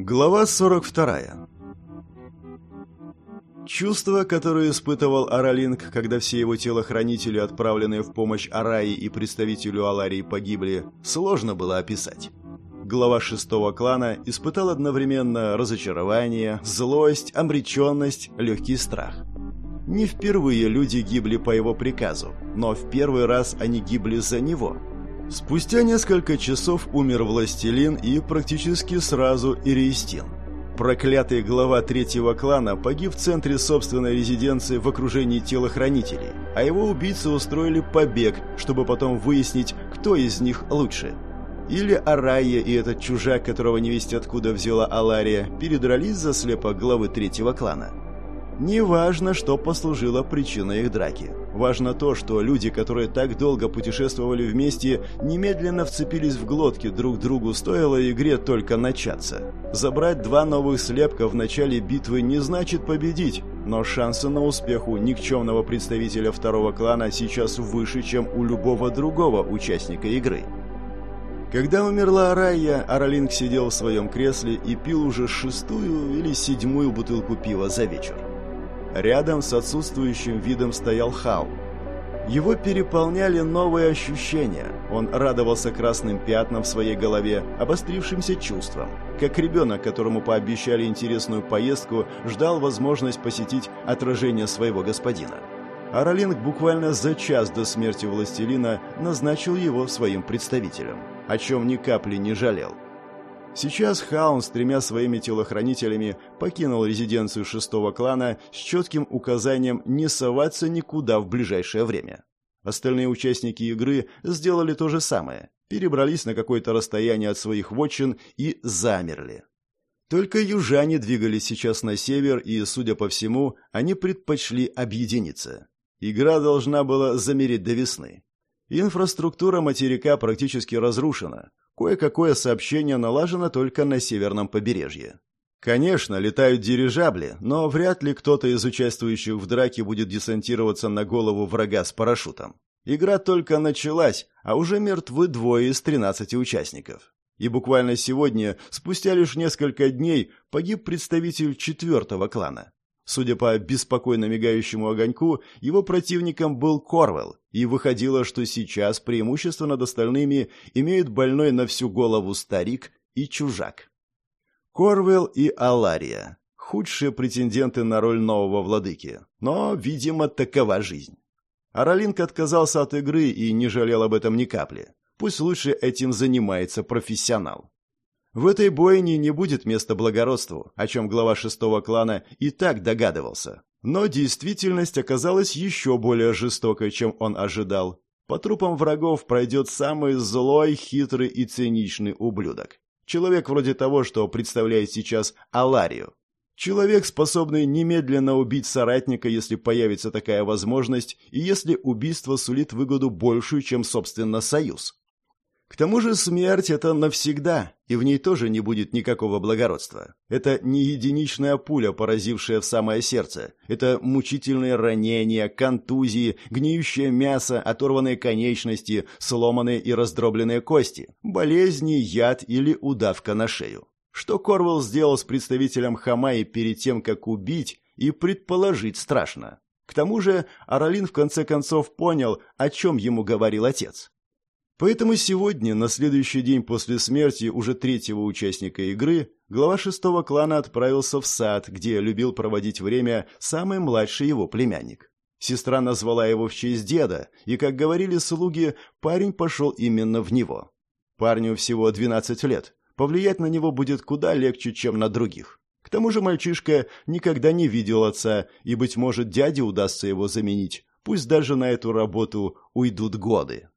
Глава 42. Чувство, которое испытывал Аралинг, когда все его телохранители, отправленные в помощь Араи и представителю Аларии, погибли, сложно было описать. Глава шестого клана испытал одновременно разочарование, злость, обреченность, легкий страх. Не впервые люди гибли по его приказу, но в первый раз они гибли за него – Спустя несколько часов умер Властелин и практически сразу Ириестин. Проклятый глава третьего клана погиб в центре собственной резиденции в окружении телохранителей, а его убийцы устроили побег, чтобы потом выяснить, кто из них лучше. Или Арайя и этот чужак, которого невесть откуда взяла Алария, передрались за слепок главы третьего клана. Неважно, что послужило причиной их драки. Важно то, что люди, которые так долго путешествовали вместе, немедленно вцепились в глотки друг другу, стоило игре только начаться. Забрать два новых слепка в начале битвы не значит победить, но шансы на успех у никчемного представителя второго клана сейчас выше, чем у любого другого участника игры. Когда умерла Арайя, Аралинг сидел в своем кресле и пил уже шестую или седьмую бутылку пива за вечер. Рядом с отсутствующим видом стоял Хау. Его переполняли новые ощущения. Он радовался красным пятнам в своей голове, обострившимся чувствам. Как ребенок, которому пообещали интересную поездку, ждал возможность посетить отражение своего господина. Аралинг буквально за час до смерти властелина назначил его своим представителем, о чем ни капли не жалел. Сейчас Хаун с тремя своими телохранителями покинул резиденцию шестого клана с четким указанием не соваться никуда в ближайшее время. Остальные участники игры сделали то же самое, перебрались на какое-то расстояние от своих вотчин и замерли. Только южане двигались сейчас на север, и, судя по всему, они предпочли объединиться. Игра должна была замереть до весны. Инфраструктура материка практически разрушена. Кое-какое сообщение налажено только на северном побережье. Конечно, летают дирижабли, но вряд ли кто-то из участвующих в драке будет десантироваться на голову врага с парашютом. Игра только началась, а уже мертвы двое из 13 участников. И буквально сегодня, спустя лишь несколько дней, погиб представитель четвертого клана. Судя по беспокойно мигающему огоньку, его противником был Корвелл, и выходило, что сейчас преимущество над остальными имеют больной на всю голову старик и чужак. Корвелл и Алария – худшие претенденты на роль нового владыки, но, видимо, такова жизнь. Аралинк отказался от игры и не жалел об этом ни капли. Пусть лучше этим занимается профессионал. В этой бойне не будет места благородству, о чем глава шестого клана и так догадывался. Но действительность оказалась еще более жестокой, чем он ожидал. По трупам врагов пройдет самый злой, хитрый и циничный ублюдок. Человек вроде того, что представляет сейчас Аларию. Человек, способный немедленно убить соратника, если появится такая возможность, и если убийство сулит выгоду большую, чем, собственно, союз. К тому же смерть – это навсегда, и в ней тоже не будет никакого благородства. Это не единичная пуля, поразившая в самое сердце. Это мучительные ранения, контузии, гниющее мясо, оторванные конечности, сломанные и раздробленные кости, болезни, яд или удавка на шею. Что Корвелл сделал с представителем Хамаи перед тем, как убить, и предположить страшно. К тому же Аралин в конце концов понял, о чем ему говорил отец. Поэтому сегодня, на следующий день после смерти уже третьего участника игры, глава шестого клана отправился в сад, где любил проводить время самый младший его племянник. Сестра назвала его в честь деда, и, как говорили слуги, парень пошел именно в него. Парню всего 12 лет. Повлиять на него будет куда легче, чем на других. К тому же мальчишка никогда не видел отца, и, быть может, дяде удастся его заменить. Пусть даже на эту работу уйдут годы.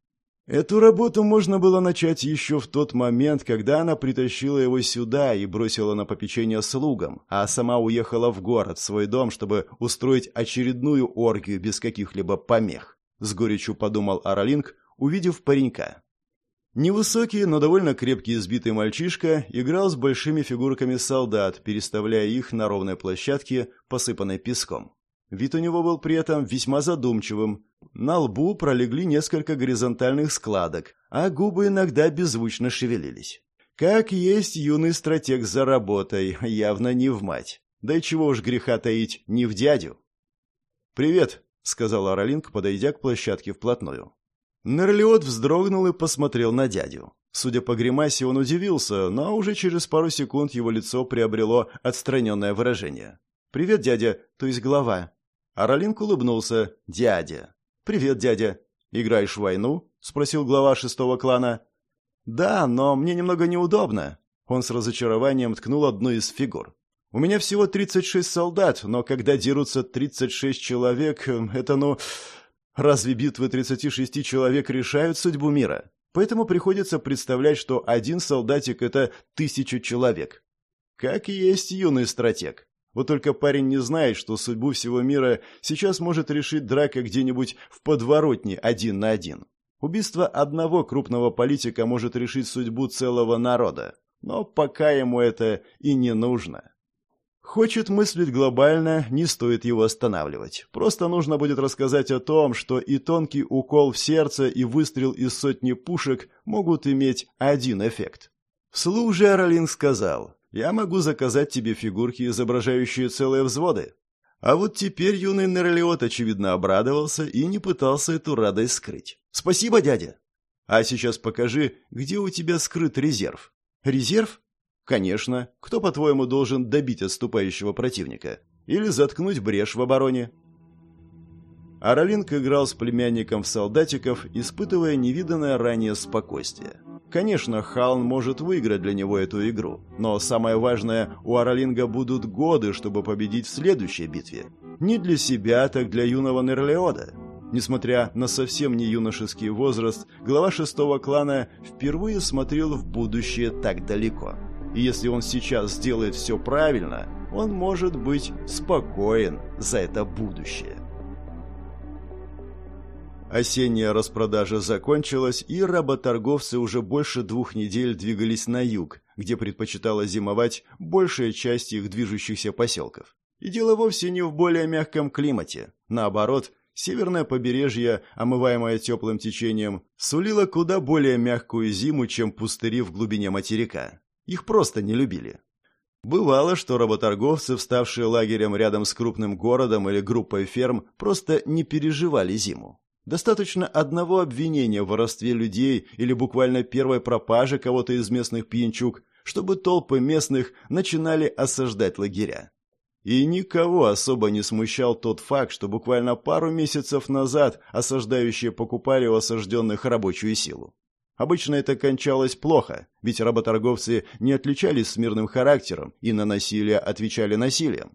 Эту работу можно было начать еще в тот момент, когда она притащила его сюда и бросила на попечение слугам, а сама уехала в город, в свой дом, чтобы устроить очередную оргию без каких-либо помех. С горечью подумал Аралинг, увидев паренька. Невысокий, но довольно крепкий избитый мальчишка играл с большими фигурками солдат, переставляя их на ровной площадке, посыпанной песком. Вид у него был при этом весьма задумчивым. На лбу пролегли несколько горизонтальных складок, а губы иногда беззвучно шевелились. Как есть юный стратег за работой, явно не в мать. Да и чего уж греха таить, не в дядю. «Привет», — сказал Аралинг, подойдя к площадке вплотную. Нерлиот вздрогнул и посмотрел на дядю. Судя по гримасе, он удивился, но уже через пару секунд его лицо приобрело отстраненное выражение. «Привет, дядя, то есть глава». Аралинг улыбнулся. «Дядя». «Привет, дядя. Играешь в войну?» — спросил глава шестого клана. «Да, но мне немного неудобно». Он с разочарованием ткнул одну из фигур. «У меня всего 36 солдат, но когда дерутся 36 человек, это, ну... Разве битвы 36 человек решают судьбу мира? Поэтому приходится представлять, что один солдатик — это тысячу человек. Как и есть юный стратег. Вот только парень не знает, что судьбу всего мира сейчас может решить драка где-нибудь в подворотне один на один. Убийство одного крупного политика может решить судьбу целого народа. Но пока ему это и не нужно. Хочет мыслить глобально, не стоит его останавливать. Просто нужно будет рассказать о том, что и тонкий укол в сердце, и выстрел из сотни пушек могут иметь один эффект. Вслух же Аралин сказал, «Я могу заказать тебе фигурки, изображающие целые взводы». А вот теперь юный Нерлиот, очевидно, обрадовался и не пытался эту радость скрыть. «Спасибо, дядя!» «А сейчас покажи, где у тебя скрыт резерв». «Резерв?» Конечно, кто, по-твоему, должен добить отступающего противника? Или заткнуть брешь в обороне? Аралинк играл с племянником в солдатиков, испытывая невиданное ранее спокойствие. Конечно, Халн может выиграть для него эту игру, но самое важное, у Аралинга будут годы, чтобы победить в следующей битве. Не для себя, так для юного Нерлеода. Несмотря на совсем не юношеский возраст, глава шестого клана впервые смотрел в будущее так далеко. И если он сейчас сделает все правильно, он может быть спокоен за это будущее. Осенняя распродажа закончилась, и работорговцы уже больше двух недель двигались на юг, где предпочитала зимовать большая часть их движущихся поселков. И дело вовсе не в более мягком климате. Наоборот, северное побережье, омываемое теплым течением, сулило куда более мягкую зиму, чем пустыри в глубине материка. Их просто не любили. Бывало, что работорговцы, вставшие лагерем рядом с крупным городом или группой ферм, просто не переживали зиму. Достаточно одного обвинения в воровстве людей или буквально первой пропажи кого-то из местных пьянчуг, чтобы толпы местных начинали осаждать лагеря. И никого особо не смущал тот факт, что буквально пару месяцев назад осаждающие покупали у осажденных рабочую силу. Обычно это кончалось плохо, ведь работорговцы не отличались смирным характером и на насилие отвечали насилием.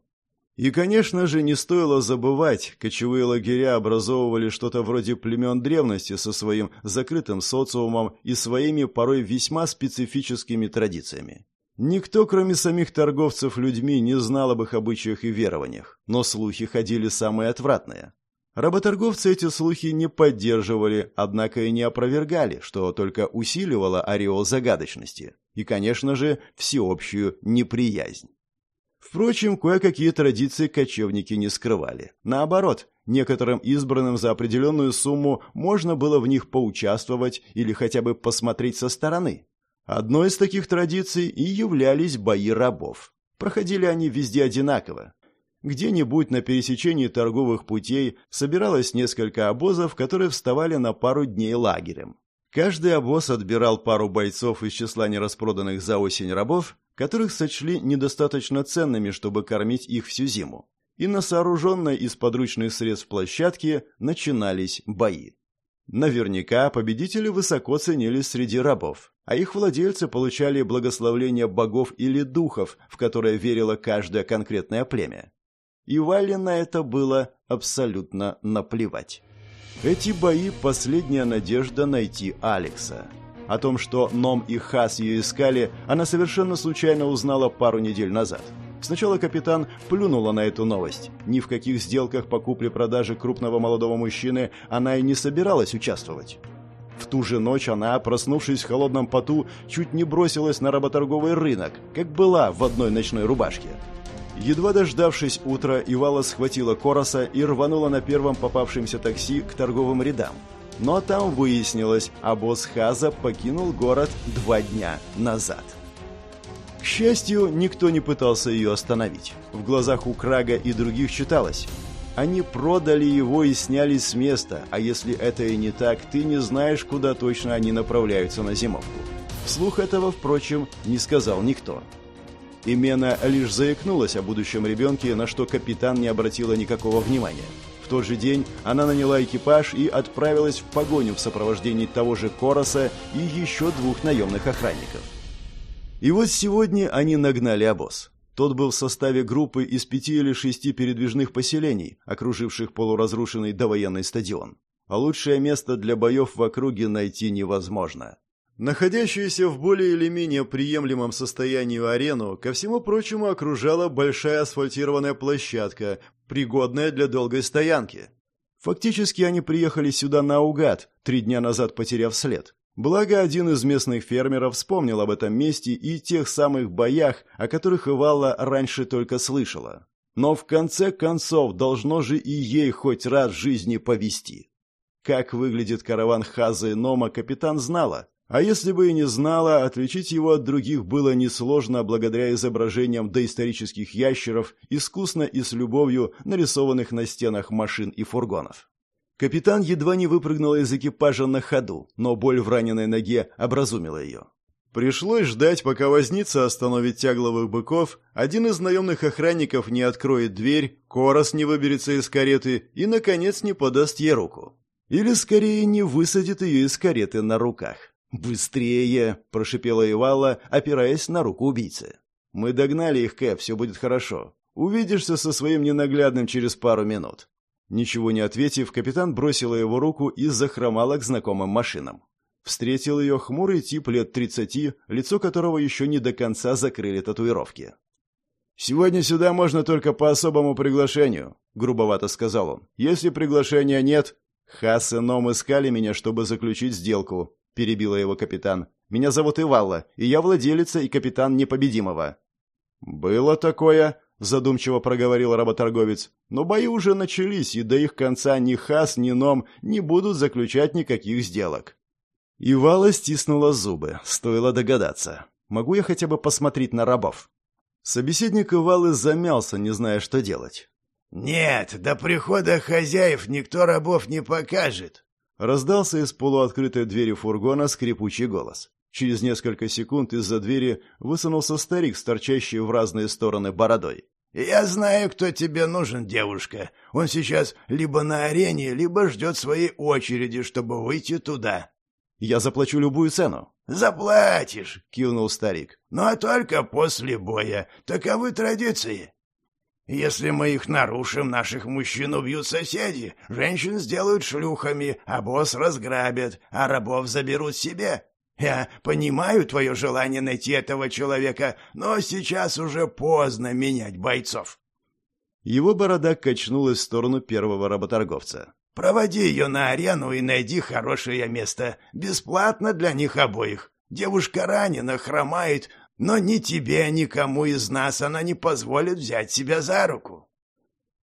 И, конечно же, не стоило забывать, кочевые лагеря образовывали что-то вроде племен древности со своим закрытым социумом и своими порой весьма специфическими традициями. Никто, кроме самих торговцев людьми, не знал об их обычаях и верованиях, но слухи ходили самые отвратные. Работорговцы эти слухи не поддерживали, однако и не опровергали, что только усиливало ореол загадочности и, конечно же, всеобщую неприязнь. Впрочем, кое-какие традиции кочевники не скрывали. Наоборот, некоторым избранным за определенную сумму можно было в них поучаствовать или хотя бы посмотреть со стороны. Одной из таких традиций и являлись бои рабов. Проходили они везде одинаково, где-нибудь на пересечении торговых путей собиралось несколько обозов, которые вставали на пару дней лагерем. Каждый обоз отбирал пару бойцов из числа нераспроданных за осень рабов, которых сочли недостаточно ценными, чтобы кормить их всю зиму. И на сооруженной из подручных средств площадке начинались бои. Наверняка победители высоко ценились среди рабов, а их владельцы получали благословление богов или духов, в которое верило каждое конкретное племя и Вале на это было абсолютно наплевать. Эти бои – последняя надежда найти Алекса. О том, что Ном и Хас ее искали, она совершенно случайно узнала пару недель назад. Сначала капитан плюнула на эту новость. Ни в каких сделках по купле-продаже крупного молодого мужчины она и не собиралась участвовать. В ту же ночь она, проснувшись в холодном поту, чуть не бросилась на работорговый рынок, как была в одной ночной рубашке. Едва дождавшись утра, Ивала схватила Короса и рванула на первом попавшемся такси к торговым рядам. Но там выяснилось, а босс Хаза покинул город два дня назад. К счастью, никто не пытался ее остановить. В глазах у Крага и других читалось. Они продали его и сняли с места, а если это и не так, ты не знаешь, куда точно они направляются на зимовку. Вслух этого, впрочем, не сказал никто. Имена лишь заикнулась о будущем ребенке, на что капитан не обратила никакого внимания. В тот же день она наняла экипаж и отправилась в погоню в сопровождении того же Короса и еще двух наемных охранников. И вот сегодня они нагнали обоз. Тот был в составе группы из пяти или шести передвижных поселений, окруживших полуразрушенный довоенный стадион. А лучшее место для боев в округе найти невозможно. Находящуюся в более или менее приемлемом состоянии арену, ко всему прочему, окружала большая асфальтированная площадка, пригодная для долгой стоянки. Фактически они приехали сюда наугад, три дня назад потеряв след. Благо, один из местных фермеров вспомнил об этом месте и тех самых боях, о которых Ивалла раньше только слышала. Но в конце концов должно же и ей хоть раз жизни повести. Как выглядит караван Хаза и Нома, капитан знала. А если бы и не знала, отличить его от других было несложно благодаря изображениям доисторических ящеров, искусно и с любовью нарисованных на стенах машин и фургонов. Капитан едва не выпрыгнула из экипажа на ходу, но боль в раненой ноге образумила ее. Пришлось ждать, пока возница остановит тягловых быков, один из наемных охранников не откроет дверь, Корос не выберется из кареты и, наконец, не подаст ей руку. Или, скорее, не высадит ее из кареты на руках. «Быстрее!» – прошипела Ивала, опираясь на руку убийцы. «Мы догнали их, Кэп, все будет хорошо. Увидишься со своим ненаглядным через пару минут. Ничего не ответив, капитан бросила его руку и захромала к знакомым машинам. Встретил ее хмурый тип лет тридцати, лицо которого еще не до конца закрыли татуировки. «Сегодня сюда можно только по особому приглашению», — грубовато сказал он. «Если приглашения нет...» «Хас и Ном искали меня, чтобы заключить сделку», — перебила его капитан. «Меня зовут Ивалла, и я владелица и капитан непобедимого». «Было такое», задумчиво проговорил работорговец. Но бои уже начались, и до их конца ни Хас, ни Ном не будут заключать никаких сделок. Ивала стиснула зубы, стоило догадаться. Могу я хотя бы посмотреть на рабов? Собеседник Ивалы замялся, не зная, что делать. «Нет, до прихода хозяев никто рабов не покажет», — раздался из полуоткрытой двери фургона скрипучий голос. Через несколько секунд из-за двери высунулся старик с торчащей в разные стороны бородой. «Я знаю, кто тебе нужен, девушка. Он сейчас либо на арене, либо ждет своей очереди, чтобы выйти туда». «Я заплачу любую цену». «Заплатишь», — кивнул старик. «Но только после боя. Таковы традиции. Если мы их нарушим, наших мужчин убьют соседи, женщин сделают шлюхами, а босс разграбят, а рабов заберут себе. Я понимаю твое желание найти этого человека, но сейчас уже поздно менять бойцов. Его борода качнулась в сторону первого работорговца. Проводи ее на арену и найди хорошее место. Бесплатно для них обоих. Девушка ранена, хромает, но ни тебе, ни кому из нас она не позволит взять себя за руку.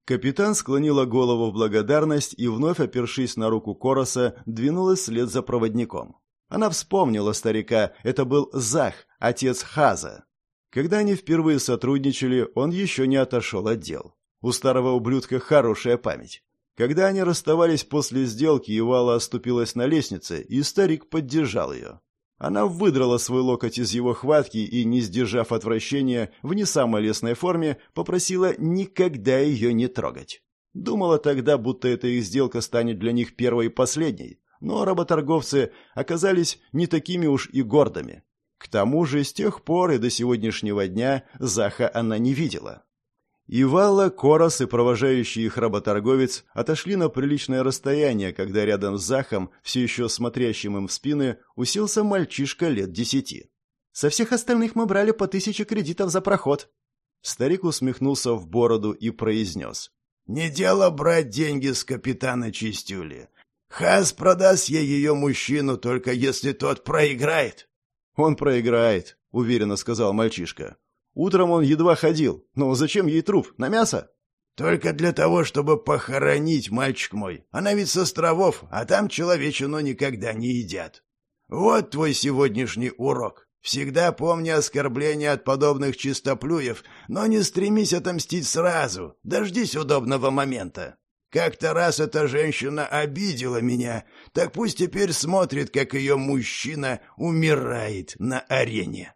Капитан склонила голову в благодарность и, вновь опершись на руку Короса, двинулась вслед за проводником. Она вспомнила старика, это был Зах, отец Хаза. Когда они впервые сотрудничали, он еще не отошел от дел. У старого ублюдка хорошая память. Когда они расставались после сделки, Ивала оступилась на лестнице, и старик поддержал ее. Она выдрала свой локоть из его хватки и, не сдержав отвращения, в не самой лестной форме, попросила никогда ее не трогать. Думала тогда, будто эта их сделка станет для них первой и последней, но работорговцы оказались не такими уж и гордыми. К тому же с тех пор и до сегодняшнего дня Заха она не видела. Ивалла, Корос и провожающий их работорговец отошли на приличное расстояние, когда рядом с Захом, все еще смотрящим им в спины, уселся мальчишка лет десяти. «Со всех остальных мы брали по тысяче кредитов за проход». Старик усмехнулся в бороду и произнес. «Не дело брать деньги с капитана Чистюли. Хас продаст ей ее мужчину, только если тот проиграет. Он проиграет, уверенно сказал мальчишка. Утром он едва ходил. Но зачем ей труп? На мясо? Только для того, чтобы похоронить, мальчик мой. Она ведь с островов, а там человечину никогда не едят. Вот твой сегодняшний урок. Всегда помни оскорбления от подобных чистоплюев, но не стремись отомстить сразу. Дождись удобного момента. Как-то раз эта женщина обидела меня, так пусть теперь смотрит, как ее мужчина умирает на арене.